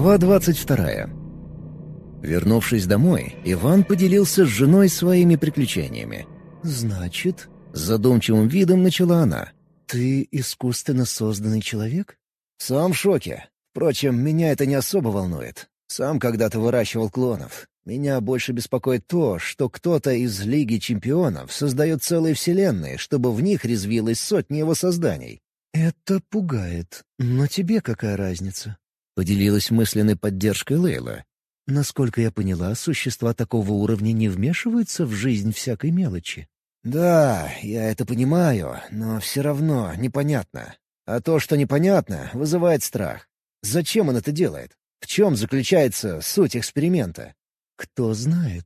Глава двадцать вторая. Вернувшись домой, Иван поделился с женой своими приключениями. «Значит...» — задумчивым видом начала она. «Ты искусственно созданный человек?» «Сам в шоке. Впрочем, меня это не особо волнует. Сам когда-то выращивал клонов. Меня больше беспокоит то, что кто-то из Лиги Чемпионов создает целые вселенные, чтобы в них резвилось сотни его созданий. «Это пугает. Но тебе какая разница?» — поделилась мысленной поддержкой Лейла. «Насколько я поняла, существа такого уровня не вмешиваются в жизнь всякой мелочи». «Да, я это понимаю, но все равно непонятно. А то, что непонятно, вызывает страх. Зачем он это делает? В чем заключается суть эксперимента?» «Кто знает?»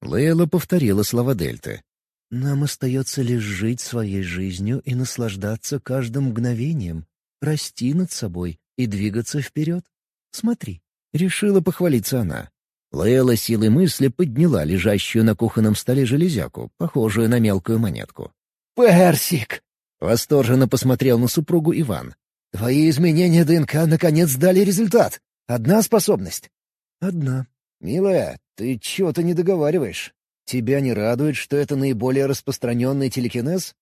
Лейла повторила слова Дельты. Нам остается лишь жить своей жизнью и наслаждаться каждым мгновением, расти над собой и двигаться вперед. Смотри. Решила похвалиться она. Лейла силой мысли подняла лежащую на кухонном столе железяку, похожую на мелкую монетку. «Персик!» — восторженно посмотрел на супругу Иван. «Твои изменения ДНК наконец дали результат. Одна способность?» «Одна». «Милая, ты чего-то не договариваешь. Тебя не радует, что это наиболее распространенный телекинез?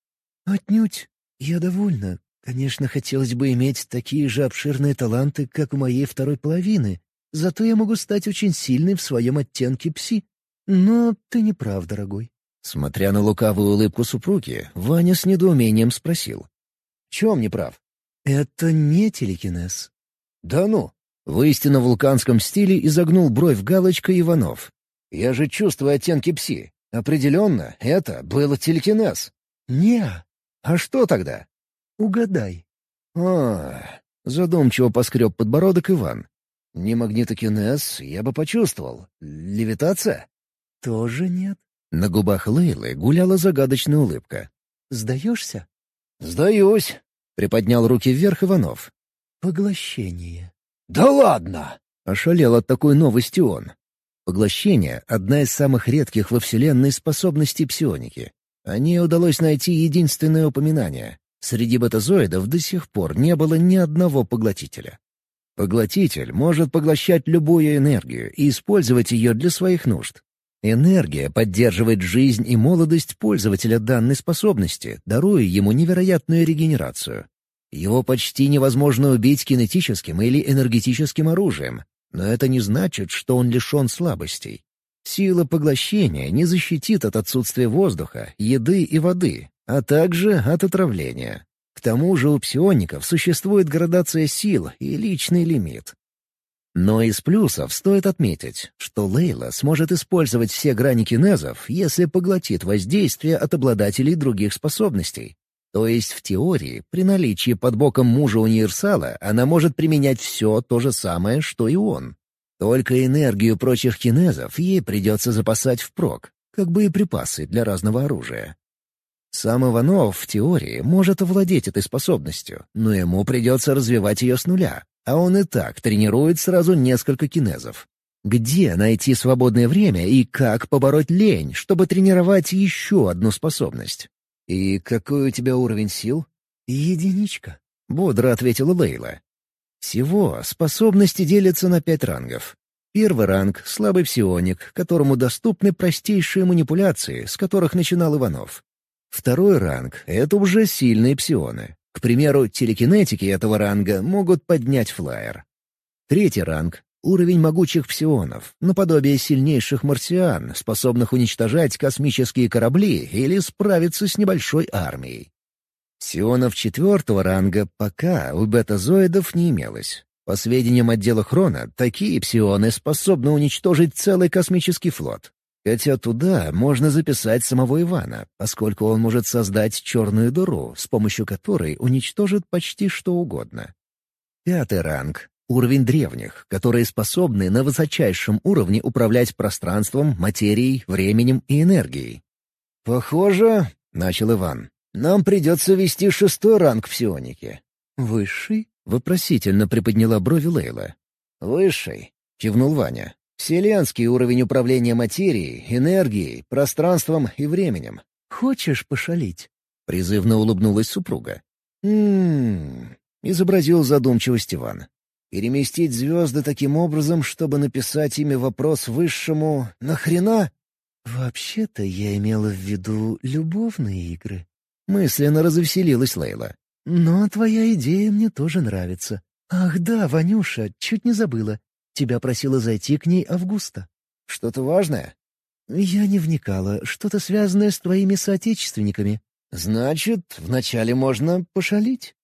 Отнюдь. Я довольна. Конечно, хотелось бы иметь такие же обширные таланты, как у моей второй половины. Зато я могу стать очень сильной в своем оттенке пси. Но ты не прав, дорогой. Смотря на лукавую улыбку супруги, Ваня с недоумением спросил. «В чем не прав?» «Это не телекинез». «Да ну!» В истинно вулканском стиле изогнул бровь галочка Иванов. Я же чувствую оттенки пси. Определенно, это было телекинез. Не. А что тогда? Угадай. А, задумчиво поскреб подбородок Иван. Не магнитокинез, я бы почувствовал. Левитация? Тоже нет. На губах Лейлы гуляла загадочная улыбка. «Сдаешься?» «Сдаюсь», — приподнял руки вверх Иванов. «Поглощение». «Да ладно!» — ошалел от такой новости он. Поглощение — одна из самых редких во Вселенной способностей псионики. О ней удалось найти единственное упоминание. Среди бетазоидов до сих пор не было ни одного поглотителя. Поглотитель может поглощать любую энергию и использовать ее для своих нужд. Энергия поддерживает жизнь и молодость пользователя данной способности, даруя ему невероятную регенерацию. Его почти невозможно убить кинетическим или энергетическим оружием, но это не значит, что он лишен слабостей. Сила поглощения не защитит от отсутствия воздуха, еды и воды, а также от отравления. К тому же у псиоников существует градация сил и личный лимит. Но из плюсов стоит отметить, что Лейла сможет использовать все грани кинезов, если поглотит воздействие от обладателей других способностей, то есть в теории, при наличии под боком мужа универсала, она может применять все то же самое, что и он. Только энергию прочих кинезов ей придется запасать впрок, как боеприпасы для разного оружия. Сам Иванов, в теории, может овладеть этой способностью, но ему придется развивать ее с нуля, а он и так тренирует сразу несколько кинезов. Где найти свободное время и как побороть лень, чтобы тренировать еще одну способность? «И какой у тебя уровень сил?» «Единичка», — бодро ответила Лейла. «Всего способности делятся на пять рангов. Первый ранг — слабый псионик, которому доступны простейшие манипуляции, с которых начинал Иванов. Второй ранг — это уже сильные псионы. К примеру, телекинетики этого ранга могут поднять флайер. Третий ранг Уровень могучих псионов, наподобие сильнейших марсиан, способных уничтожать космические корабли или справиться с небольшой армией. Псионов четвертого ранга пока у бетазоидов не имелось. По сведениям отдела Хрона, такие псионы способны уничтожить целый космический флот. Хотя туда можно записать самого Ивана, поскольку он может создать черную дыру, с помощью которой уничтожит почти что угодно. Пятый ранг Уровень древних, которые способны на высочайшем уровне управлять пространством, материей, временем и энергией. «Похоже, — начал Иван, — нам придется вести шестой ранг псионики». «Высший?» — вопросительно приподняла брови Лейла. «Высший», — кивнул Ваня. «Вселенский уровень управления материей, энергией, пространством и временем». «Хочешь пошалить?» — призывно улыбнулась супруга. «М-м-м», изобразил задумчивость Иван. Переместить звезды таким образом, чтобы написать ими вопрос высшему «Нахрена?» «Вообще-то я имела в виду любовные игры». Мысленно развеселилась Лейла. «Но твоя идея мне тоже нравится. Ах да, Ванюша, чуть не забыла. Тебя просила зайти к ней Августа». «Что-то важное?» «Я не вникала. Что-то связанное с твоими соотечественниками». «Значит, вначале можно пошалить?»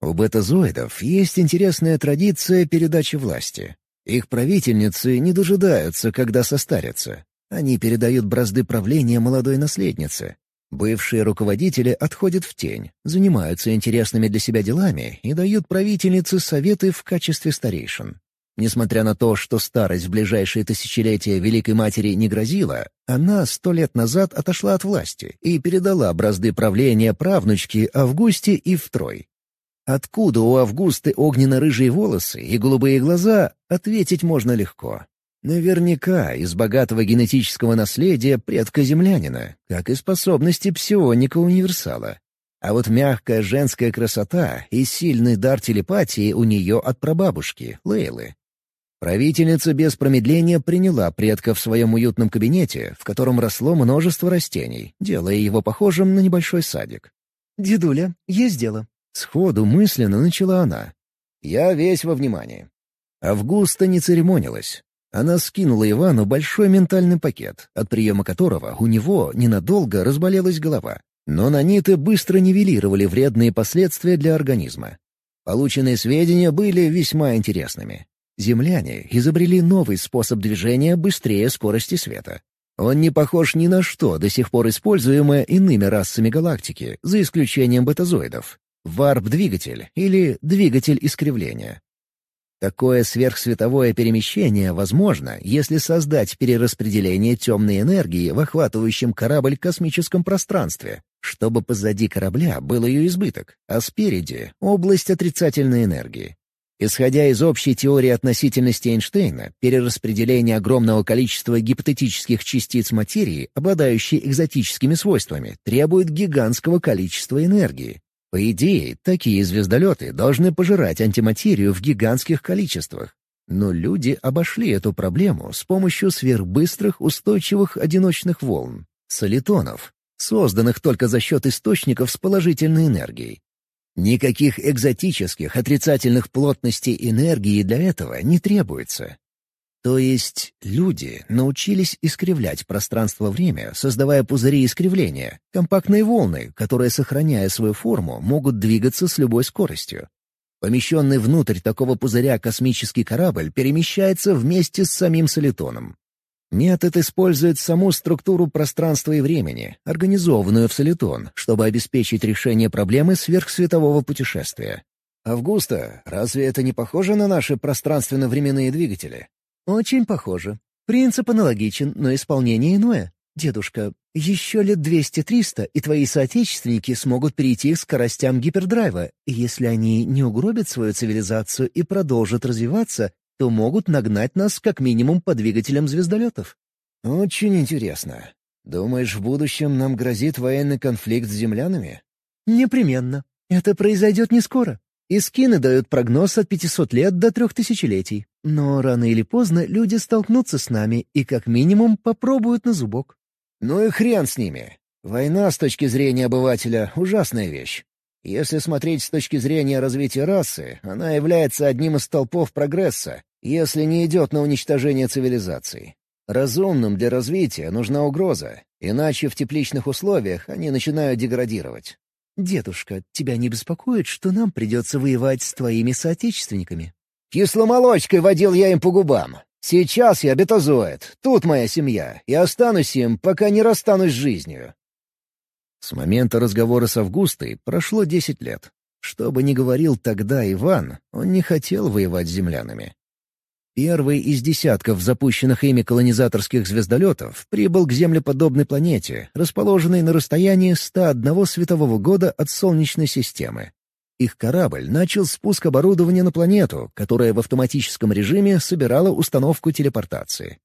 У бетазоидов есть интересная традиция передачи власти. Их правительницы не дожидаются, когда состарятся. Они передают бразды правления молодой наследнице. Бывшие руководители отходят в тень, занимаются интересными для себя делами и дают правительнице советы в качестве старейшин. Несмотря на то, что старость в ближайшие тысячелетия Великой Матери не грозила, она сто лет назад отошла от власти и передала бразды правления правнучке Августе и Втрой. Откуда у Августы огненно-рыжие волосы и голубые глаза, ответить можно легко. Наверняка из богатого генетического наследия предка землянина, как и способности псионика-универсала. А вот мягкая женская красота и сильный дар телепатии у нее от прабабушки, Лейлы. Правительница без промедления приняла предка в своем уютном кабинете, в котором росло множество растений, делая его похожим на небольшой садик. «Дедуля, есть дело», Сходу мысленно начала она. Я весь во внимании. Августа не церемонилась. Она скинула Ивану большой ментальный пакет, от приема которого у него ненадолго разболелась голова. Но наниты быстро нивелировали вредные последствия для организма. Полученные сведения были весьма интересными. Земляне изобрели новый способ движения быстрее скорости света. Он не похож ни на что, до сих пор используемое иными расами галактики, за исключением бетазоидов варп-двигатель или двигатель искривления. Такое сверхсветовое перемещение возможно, если создать перераспределение темной энергии в охватывающем корабль космическом пространстве, чтобы позади корабля был ее избыток, а спереди — область отрицательной энергии. Исходя из общей теории относительности Эйнштейна, перераспределение огромного количества гипотетических частиц материи, обладающей экзотическими свойствами, требует гигантского количества энергии, по идее, такие звездолеты должны пожирать антиматерию в гигантских количествах. Но люди обошли эту проблему с помощью сверхбыстрых устойчивых одиночных волн — солитонов, созданных только за счет источников с положительной энергией. Никаких экзотических отрицательных плотностей энергии для этого не требуется. То есть люди научились искривлять пространство-время, создавая пузыри искривления, компактные волны, которые, сохраняя свою форму, могут двигаться с любой скоростью. Помещенный внутрь такого пузыря космический корабль перемещается вместе с самим солитоном. Метод использует саму структуру пространства и времени, организованную в солитон, чтобы обеспечить решение проблемы сверхсветового путешествия. «Августа, разве это не похоже на наши пространственно-временные двигатели?» «Очень похоже. Принцип аналогичен, но исполнение иное. Дедушка, еще лет двести-триста, и твои соотечественники смогут перейти к скоростям гипердрайва, если они не угробят свою цивилизацию и продолжат развиваться, то могут нагнать нас как минимум по двигателям звездолетов». «Очень интересно. Думаешь, в будущем нам грозит военный конфликт с землянами?» «Непременно. Это произойдет не скоро. Искины дают прогноз от 500 лет до трех тысячелетий. Но рано или поздно люди столкнутся с нами и как минимум попробуют на зубок. Ну и хрен с ними. Война с точки зрения обывателя — ужасная вещь. Если смотреть с точки зрения развития расы, она является одним из столпов прогресса, если не идет на уничтожение цивилизаций. Разумным для развития нужна угроза, иначе в тепличных условиях они начинают деградировать. «Дедушка, тебя не беспокоит, что нам придется воевать с твоими соотечественниками?» «Кисломолочкой водил я им по губам. Сейчас я бетазоид, тут моя семья, и останусь им, пока не расстанусь с жизнью». С момента разговора с Августой прошло десять лет. Что бы ни говорил тогда Иван, он не хотел воевать с землянами. Первый из десятков запущенных ими колонизаторских звездолетов прибыл к землеподобной планете, расположенной на расстоянии 101 светового года от Солнечной системы. Их корабль начал спуск оборудования на планету, которая в автоматическом режиме собирала установку телепортации.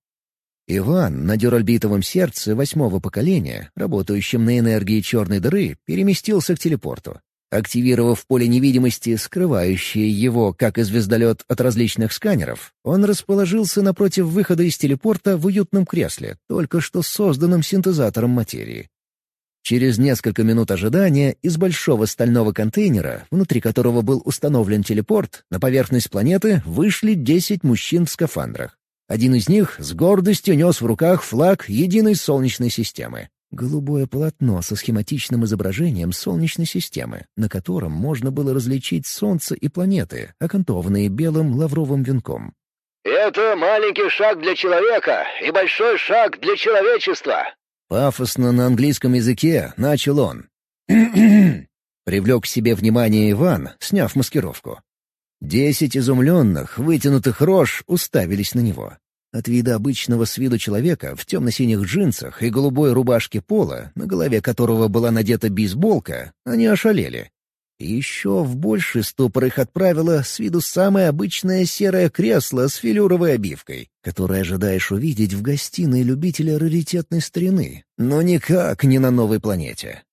Иван на дюральбитовом сердце восьмого поколения, работающем на энергии черной дыры, переместился к телепорту. Активировав поле невидимости, скрывающее его, как и звездолет, от различных сканеров, он расположился напротив выхода из телепорта в уютном кресле, только что созданном синтезатором материи. Через несколько минут ожидания из большого стального контейнера, внутри которого был установлен телепорт, на поверхность планеты вышли десять мужчин в скафандрах. Один из них с гордостью нес в руках флаг единой Солнечной системы. Голубое полотно со схематичным изображением Солнечной системы, на котором можно было различить Солнце и планеты, окантованные белым лавровым венком. «Это маленький шаг для человека и большой шаг для человечества!» Пафосно на английском языке начал он. Привлек к себе внимание Иван, сняв маскировку. Десять изумленных, вытянутых рож уставились на него. От вида обычного с виду человека в темно-синих джинсах и голубой рубашке пола, на голове которого была надета бейсболка, они ошалели. И еще в больший ступор их отправило с виду самое обычное серое кресло с филюровой обивкой, которое ожидаешь увидеть в гостиной любителя раритетной старины, но никак не на новой планете.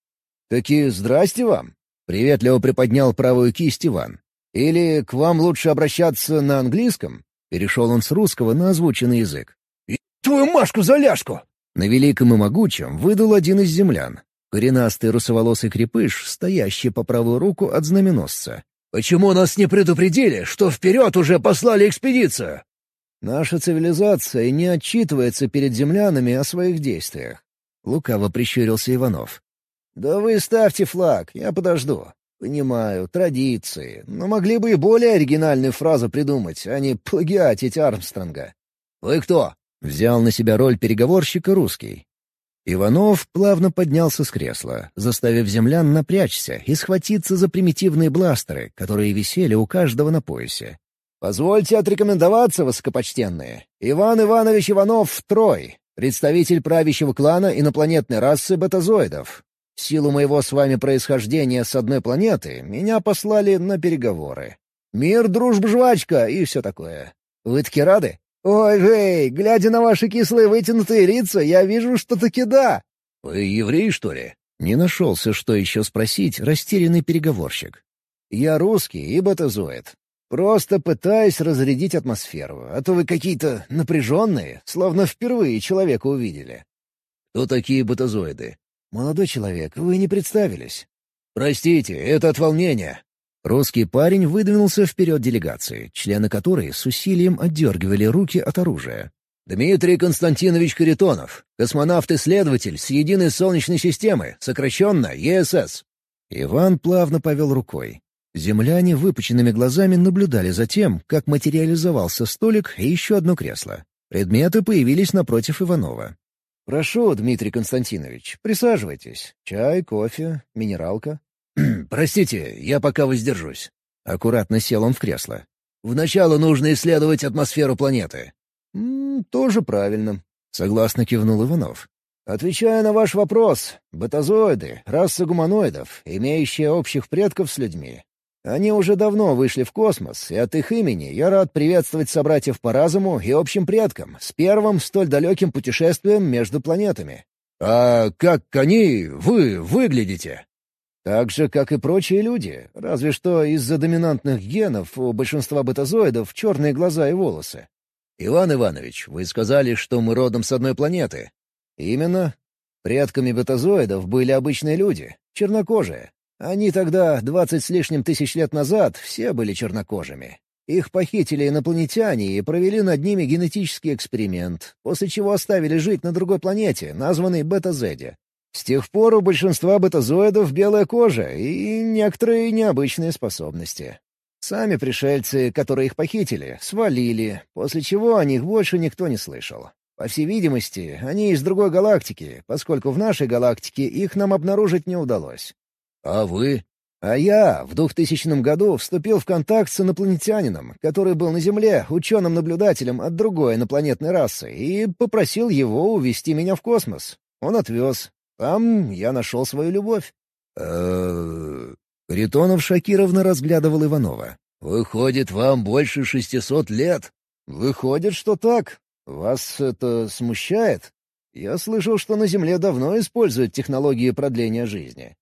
«Таки здрасте вам!» — приветливо приподнял правую кисть Иван. «Или к вам лучше обращаться на английском?» Перешел он с русского на озвученный язык. «И твою Машку за ляжку!» На великом и могучем выдал один из землян. Коренастый русоволосый крепыш, стоящий по правую руку от знаменосца. «Почему нас не предупредили, что вперед уже послали экспедицию?» «Наша цивилизация не отчитывается перед землянами о своих действиях», — лукаво прищурился Иванов. «Да вы ставьте флаг, я подожду. Понимаю, традиции, но могли бы и более оригинальную фразу придумать, а не плагиатить Армстронга. «Вы кто?» — взял на себя роль переговорщика русский. Иванов плавно поднялся с кресла, заставив землян напрячься и схватиться за примитивные бластеры, которые висели у каждого на поясе. «Позвольте отрекомендоваться, высокопочтенные. Иван Иванович Иванов Трой, представитель правящего клана инопланетной расы бетазоидов, в силу моего с вами происхождения с одной планеты, меня послали на переговоры. Мир, дружба, жвачка и все такое. Вы таки рады? Ой, Вей, глядя на ваши кислые вытянутые лица, я вижу, что таки да. Вы еврей, что ли? Не нашелся, что еще спросить, растерянный переговорщик. Я русский и батазоид. Просто пытаюсь разрядить атмосферу, а то вы какие-то напряженные, словно впервые человека увидели. Кто такие батазоиды? «Молодой человек, вы не представились». «Простите, это от волнения». Русский парень выдвинулся вперед делегации, члены которой с усилием отдергивали руки от оружия. «Дмитрий Константинович Каритонов, космонавт-исследователь с Единой Солнечной системы, сокращенно ЕСС». Иван плавно повел рукой. Земляне выпученными глазами наблюдали за тем, как материализовался столик и еще одно кресло. Предметы появились напротив Иванова. «Прошу, Дмитрий Константинович, присаживайтесь. Чай, кофе, минералка». «Простите, я пока воздержусь». Аккуратно сел он в кресло. «Вначале нужно исследовать атмосферу планеты». «М -м, «Тоже правильно», — согласно кивнул Иванов. «Отвечая на ваш вопрос, бетазоиды — раса гуманоидов, имеющая общих предков с людьми. Они уже давно вышли в космос, и от их имени я рад приветствовать собратьев по разуму и общим предкам с первым столь далеким путешествием между планетами. А как они, вы, выглядите? Так же, как и прочие люди, разве что из-за доминантных генов у большинства бетазоидов черные глаза и волосы. Иван Иванович, вы сказали, что мы родом с одной планеты. Именно. Предками бетазоидов были обычные люди, чернокожие, они тогда, двадцать с лишним тысяч лет назад, все были чернокожими. Их похитили инопланетяне и провели над ними генетический эксперимент, после чего оставили жить на другой планете, названной Бета-Зеде. С тех пор у большинства бетазоидов белая кожа и некоторые необычные способности. Сами пришельцы, которые их похитили, свалили, после чего о них больше никто не слышал. По всей видимости, они из другой галактики, поскольку в нашей галактике их нам обнаружить не удалось. «А вы?» «А я в 2000 году вступил в контакт с инопланетянином, который был на Земле ученым-наблюдателем от другой инопланетной расы, и попросил его увезти меня в космос. Он отвез. Там я нашел свою любовь». Ритонов шокированно разглядывал Иванова. «Выходит, вам больше шестисот лет?» «Выходит, что так. Вас это смущает? Я слышал, что на Земле давно используют технологии продления жизни.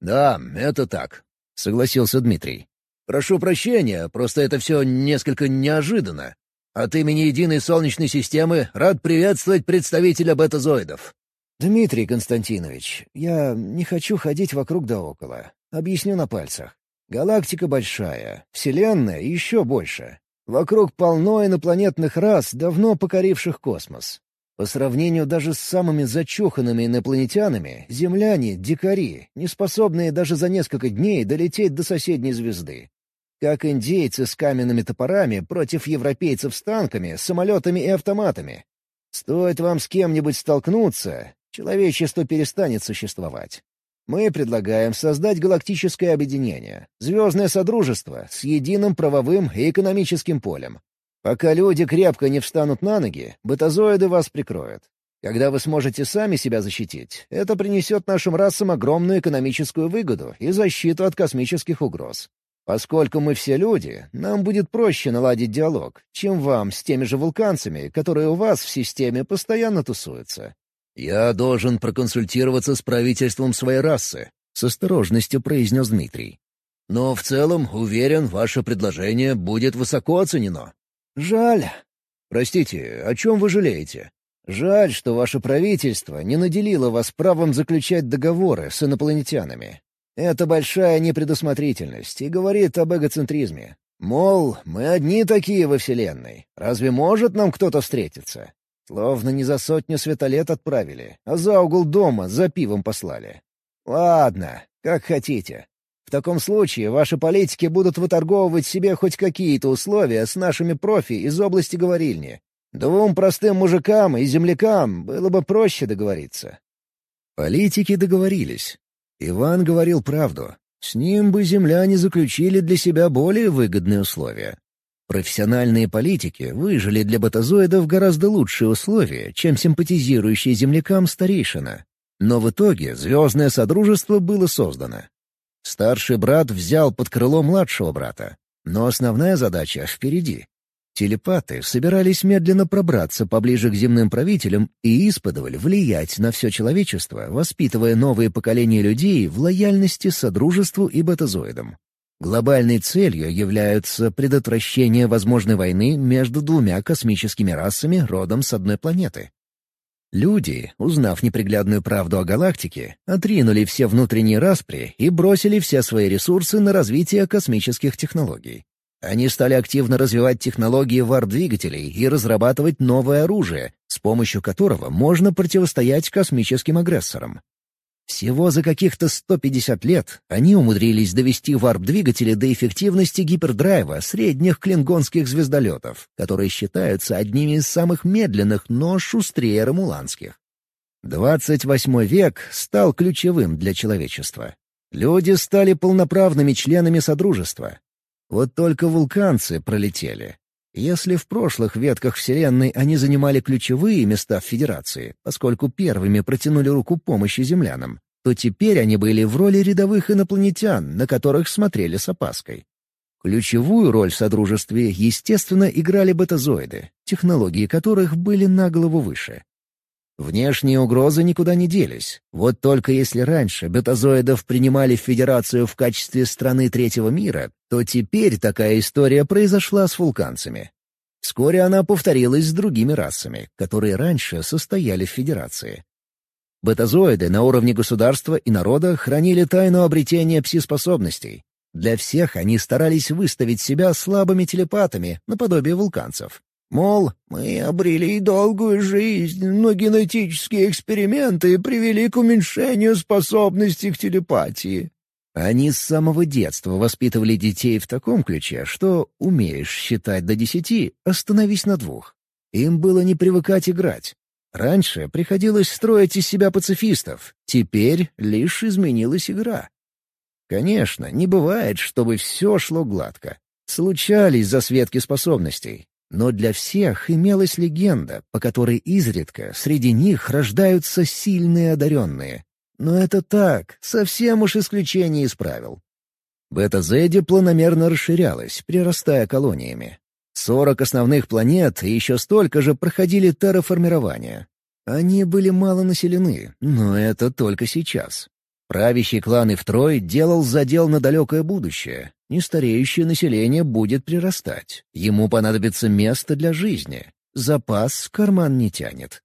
«Да, это так. согласился Дмитрий. «Прошу прощения, просто это все несколько неожиданно. От имени Единой Солнечной системы рад приветствовать представителя бетазоидов». «Дмитрий Константинович, я не хочу ходить вокруг да около. Объясню на пальцах. Галактика большая, Вселенная еще больше. Вокруг полно инопланетных рас, давно покоривших космос. По сравнению даже с самыми зачуханными инопланетянами, земляне — дикари, не способные даже за несколько дней долететь до соседней звезды. Как индейцы с каменными топорами против европейцев с танками, самолетами и автоматами. Стоит вам с кем-нибудь столкнуться, человечество перестанет существовать. Мы предлагаем создать галактическое объединение, звездное содружество с единым правовым и экономическим полем. Пока люди крепко не встанут на ноги, бетазоиды вас прикроют. Когда вы сможете сами себя защитить, это принесет нашим расам огромную экономическую выгоду и защиту от космических угроз. Поскольку мы все люди, нам будет проще наладить диалог, чем вам с теми же вулканцами, которые у вас в системе постоянно тусуются. «Я должен проконсультироваться с правительством своей расы», — с осторожностью произнес Дмитрий. «Но в целом, уверен, ваше предложение будет высоко оценено». «Жаль. Простите, о чем вы жалеете?» «Жаль, что ваше правительство не наделило вас правом заключать договоры с инопланетянами. Это большая непредусмотрительность и говорит об эгоцентризме. Мол, мы одни такие во Вселенной. Разве может нам кто-то встретиться? Словно не за сотню светолет отправили, а за угол дома за пивом послали. Ладно, как хотите. В таком случае ваши политики будут выторговывать себе хоть какие-то условия с нашими профи из области говорильни. Двум простым мужикам и землякам было бы проще договориться. Политики договорились. Иван говорил правду. С ним бы земляне заключили для себя более выгодные условия. Профессиональные политики выжили для батазоидов гораздо лучшие условия, чем симпатизирующие землякам старейшина. Но в итоге звездное содружество было создано. Старший брат взял под крыло младшего брата, но основная задача впереди. Телепаты собирались медленно пробраться поближе к земным правителям и исподволь влиять на все человечество, воспитывая новые поколения людей в лояльности Содружеству и Батазоидам. Глобальной целью являются предотвращение возможной войны между двумя космическими расами родом с одной планеты. Люди, узнав неприглядную правду о галактике, отринули все внутренние распри и бросили все свои ресурсы на развитие космических технологий. Они стали активно развивать технологии варп-двигателей и разрабатывать новое оружие, с помощью которого можно противостоять космическим агрессорам. Всего за каких-то 150 лет они умудрились довести варп-двигатели до эффективности гипердрайва средних клингонских звездолетов, которые считаются одними из самых медленных, но шустрее ромуланских. 28 век стал ключевым для человечества. Люди стали полноправными членами Содружества, вот только вулканцы пролетели. Если в прошлых ветках Вселенной они занимали ключевые места в Федерации, поскольку первыми протянули руку помощи землянам, то теперь они были в роли рядовых инопланетян, на которых смотрели с опаской. Ключевую роль в Содружестве, естественно, играли бетазоиды, технологии которых были на голову выше. Внешние угрозы никуда не делись. Вот только если раньше бетазоидов принимали в Федерацию в качестве страны третьего мира, то теперь такая история произошла с вулканцами. Вскоре она повторилась с другими расами, которые раньше состояли в Федерации. Бетазоиды на уровне государства и народа хранили тайну обретения пси-способностей. Для всех они старались выставить себя слабыми телепатами, наподобие вулканцев. Мол, мы обрели долгую жизнь, но генетические эксперименты привели к уменьшению способности к телепатии. Они с самого детства воспитывали детей в таком ключе, что умеешь считать до десяти, остановись на двух. Им было не привыкать играть. Раньше приходилось строить из себя пацифистов, теперь лишь изменилась игра. Конечно, не бывает, чтобы все шло гладко. Случались засветки способностей, но для всех имелась легенда, по которой изредка среди них рождаются сильные одаренные. Но это так, совсем уж исключение из правил. Бета-Зеди планомерно расширялась, прирастая колониями. Сорок основных планет и еще столько же проходили терраформирование. Они были мало населены, но это только сейчас. Правящий клан Ивтрой делал задел на далекое будущее. Нестареющее население будет прирастать. Ему понадобится место для жизни. Запас карман не тянет.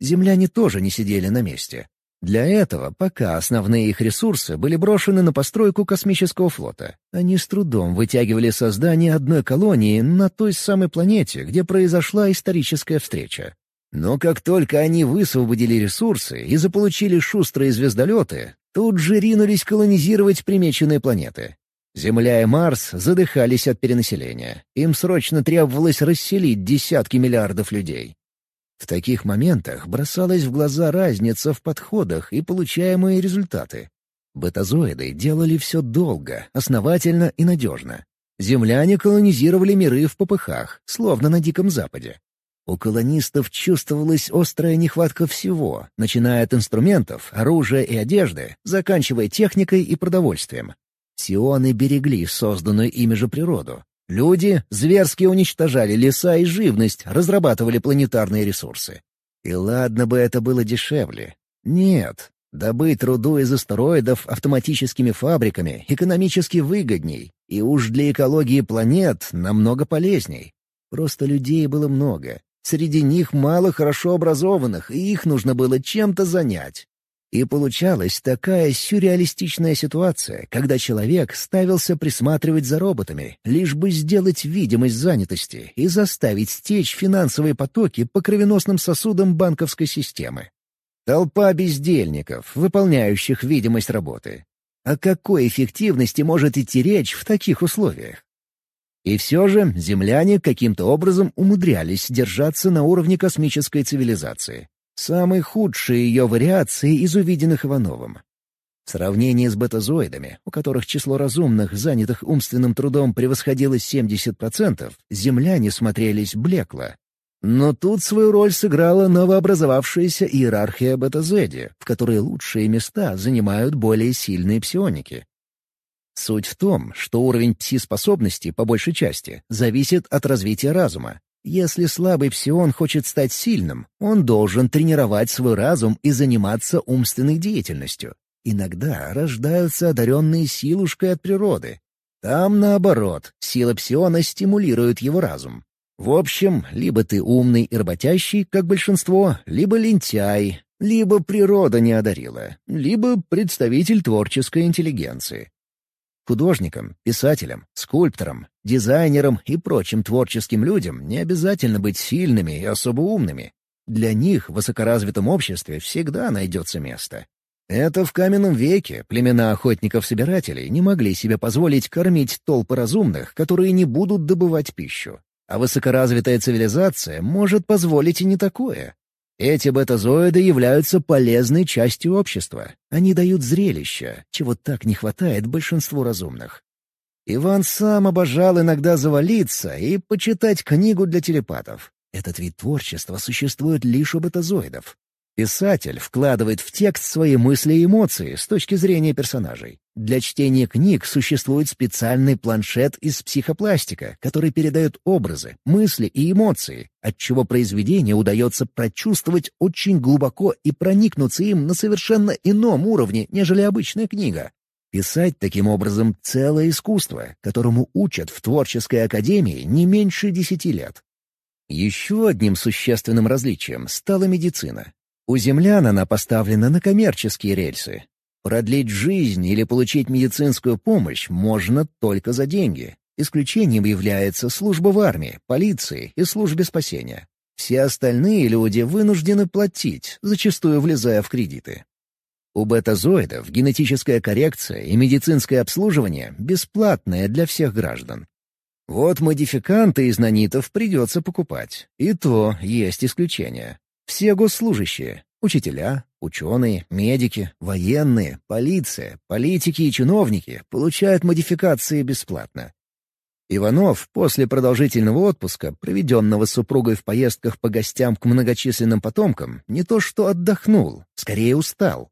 Земляне тоже не сидели на месте. Для этого пока основные их ресурсы были брошены на постройку космического флота. Они с трудом вытягивали создание одной колонии на той самой планете, где произошла историческая встреча. Но как только они высвободили ресурсы и заполучили шустрые звездолеты, тут же ринулись колонизировать примеченные планеты. Земля и Марс задыхались от перенаселения. Им срочно требовалось расселить десятки миллиардов людей. В таких моментах бросалась в глаза разница в подходах и получаемые результаты. Бетазоиды делали все долго, основательно и надежно. Земляне колонизировали миры в попыхах, словно на Диком Западе. У колонистов чувствовалась острая нехватка всего, начиная от инструментов, оружия и одежды, заканчивая техникой и продовольствием. Сионы берегли созданную ими же природу. Люди зверски уничтожали леса и живность, разрабатывали планетарные ресурсы. И ладно бы это было дешевле. Нет, добыть руду из астероидов автоматическими фабриками экономически выгодней, и уж для экологии планет намного полезней. Просто людей было много, Среди них мало хорошо образованных, и их нужно было чем-то занять. И получалась такая сюрреалистичная ситуация, когда человек ставился присматривать за роботами, лишь бы сделать видимость занятости и заставить стечь финансовые потоки по кровеносным сосудам банковской системы. Толпа бездельников, выполняющих видимость работы. О какой эффективности может идти речь в таких условиях? И все же земляне каким-то образом умудрялись держаться на уровне космической цивилизации. Самой худшей ее вариации из увиденных Ивановым. В сравнении с бетазоидами, у которых число разумных, занятых умственным трудом, превосходило 70%, земляне смотрелись блекло. Но тут свою роль сыграла новообразовавшаяся иерархия бетазоиде, в которой лучшие места занимают более сильные псионики. Суть в том, что уровень пси-способностей, по большей части, зависит от развития разума. Если слабый псион хочет стать сильным, он должен тренировать свой разум и заниматься умственной деятельностью. Иногда рождаются одаренные силушкой от природы. Там, наоборот, сила псиона стимулирует его разум. В общем, либо ты умный и работящий, как большинство, либо лентяй, либо природа не одарила, либо представитель творческой интеллигенции. Художникам, писателям, скульпторам, дизайнерам и прочим творческим людям не обязательно быть сильными и особо умными. Для них в высокоразвитом обществе всегда найдется место. Это в каменном веке племена охотников-собирателей не могли себе позволить кормить толпы разумных, которые не будут добывать пищу. А высокоразвитая цивилизация может позволить и не такое. Эти бетазоиды являются полезной частью общества. Они дают зрелище, чего так не хватает большинству разумных. Иван сам обожал иногда завалиться и почитать книгу для телепатов. Этот вид творчества существует лишь у бетазоидов. Писатель вкладывает в текст свои мысли и эмоции с точки зрения персонажей. Для чтения книг существует специальный планшет из психопластика, который передает образы, мысли и эмоции, отчего произведение удается прочувствовать очень глубоко и проникнуться им на совершенно ином уровне, нежели обычная книга. Писать таким образом — целое искусство, которому учат в творческой академии не меньше десяти лет. Еще одним существенным различием стала медицина. У землян она поставлена на коммерческие рельсы. Продлить жизнь или получить медицинскую помощь можно только за деньги. Исключением является служба в армии, полиции и службе спасения. Все остальные люди вынуждены платить, зачастую влезая в кредиты. У бетазоидов генетическая коррекция и медицинское обслуживание бесплатное для всех граждан. Вот модификанты из нанитов придется покупать. И то есть исключения. Все госслужащие — учителя, ученые, медики, военные, полиция, политики и чиновники — получают модификации бесплатно. Иванов после продолжительного отпуска, проведенного с супругой в поездках по гостям к многочисленным потомкам, не то что отдохнул, скорее устал.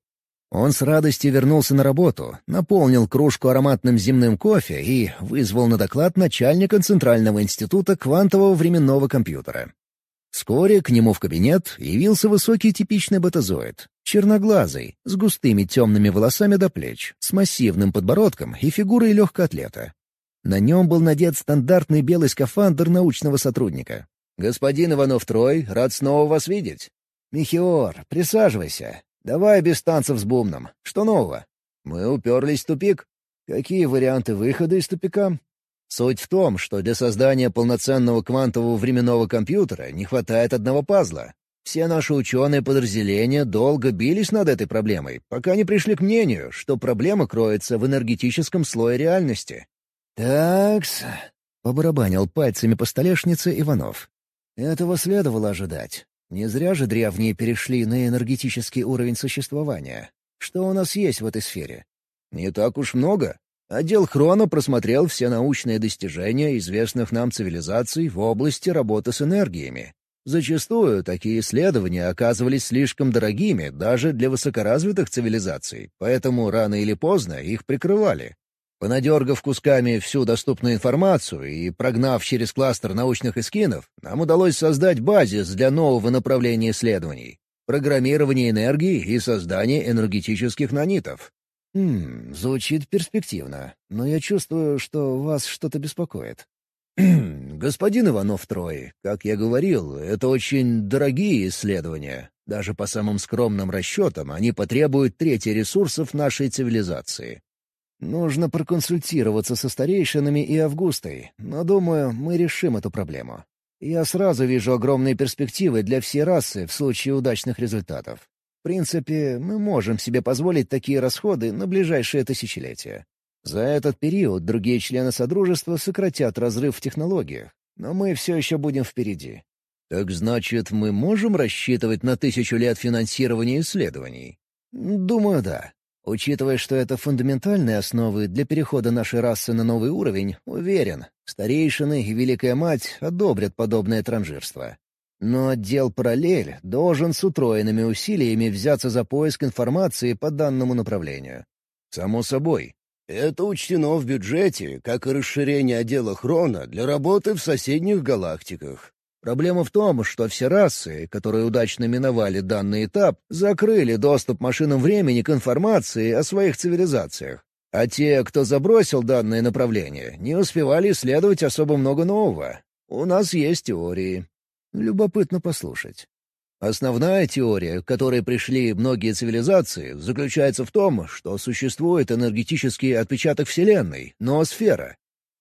Он с радостью вернулся на работу, наполнил кружку ароматным земным кофе и вызвал на доклад начальника Центрального института квантового временного компьютера. Вскоре к нему в кабинет явился высокий типичный бетазоид. Черноглазый, с густыми темными волосами до плеч, с массивным подбородком и фигурой легкоатлета. На нем был надет стандартный белый скафандр научного сотрудника. «Господин Иванов-Трой, рад снова вас видеть». «Михиор, присаживайся. Давай без танцев с бумном. Что нового?» «Мы уперлись в тупик. Какие варианты выхода из тупика?» Суть в том, что для создания полноценного квантового временного компьютера не хватает одного пазла. Все наши ученые подразделения долго бились над этой проблемой, пока не пришли к мнению, что проблема кроется в энергетическом слое реальности. «Такс», — побарабанил пальцами по столешнице Иванов. «Этого следовало ожидать. Не зря же древние перешли на энергетический уровень существования. Что у нас есть в этой сфере? Не так уж много. Отдел Хрона просмотрел все научные достижения известных нам цивилизаций в области работы с энергиями. Зачастую такие исследования оказывались слишком дорогими даже для высокоразвитых цивилизаций, поэтому рано или поздно их прикрывали. Понадергав кусками всю доступную информацию и прогнав через кластер научных эскинов, нам удалось создать базис для нового направления исследований — программирование энергии и создание энергетических нанитов. Хм, звучит перспективно, но я чувствую, что вас что-то беспокоит. «Господин Иванов-Трой, как я говорил, это очень дорогие исследования. Даже по самым скромным расчетам они потребуют трети ресурсов нашей цивилизации. Нужно проконсультироваться со старейшинами и Августой, но, думаю, мы решим эту проблему. Я сразу вижу огромные перспективы для всей расы в случае удачных результатов. В принципе, мы можем себе позволить такие расходы на ближайшее тысячелетие. За этот период другие члены Содружества сократят разрыв в технологиях, но мы все еще будем впереди. Так значит, мы можем рассчитывать на тысячу лет финансирования исследований? Думаю, да. Учитывая, что это фундаментальные основы для перехода нашей расы на новый уровень, уверен, старейшины и Великая Мать одобрят подобное транжирство. Но отдел «Параллель» должен с утроенными усилиями взяться за поиск информации по данному направлению. Само собой, это учтено в бюджете, как и расширение отдела Хрона для работы в соседних галактиках. Проблема в том, что все расы, которые удачно миновали данный этап, закрыли доступ машинам времени к информации о своих цивилизациях. А те, кто забросил данное направление, не успевали исследовать особо много нового. У нас есть теории. Любопытно послушать. Основная теория, к которой пришли многие цивилизации, заключается в том, что существует энергетический отпечаток Вселенной — ноосфера.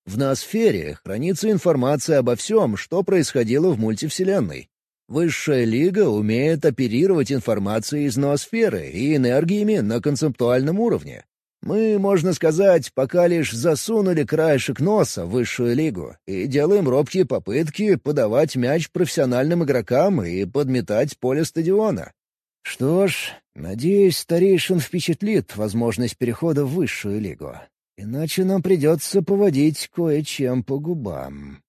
В ноосфере хранится информация обо всем, что происходило в мультивселенной. Высшая лига умеет оперировать информацией из ноосферы и энергиями на концептуальном уровне. Мы, можно сказать, пока лишь засунули краешек носа в высшую лигу и делаем робкие попытки подавать мяч профессиональным игрокам и подметать поле стадиона. Что ж, надеюсь, старейшин впечатлит возможность перехода в высшую лигу. Иначе нам придется поводить кое-чем по губам.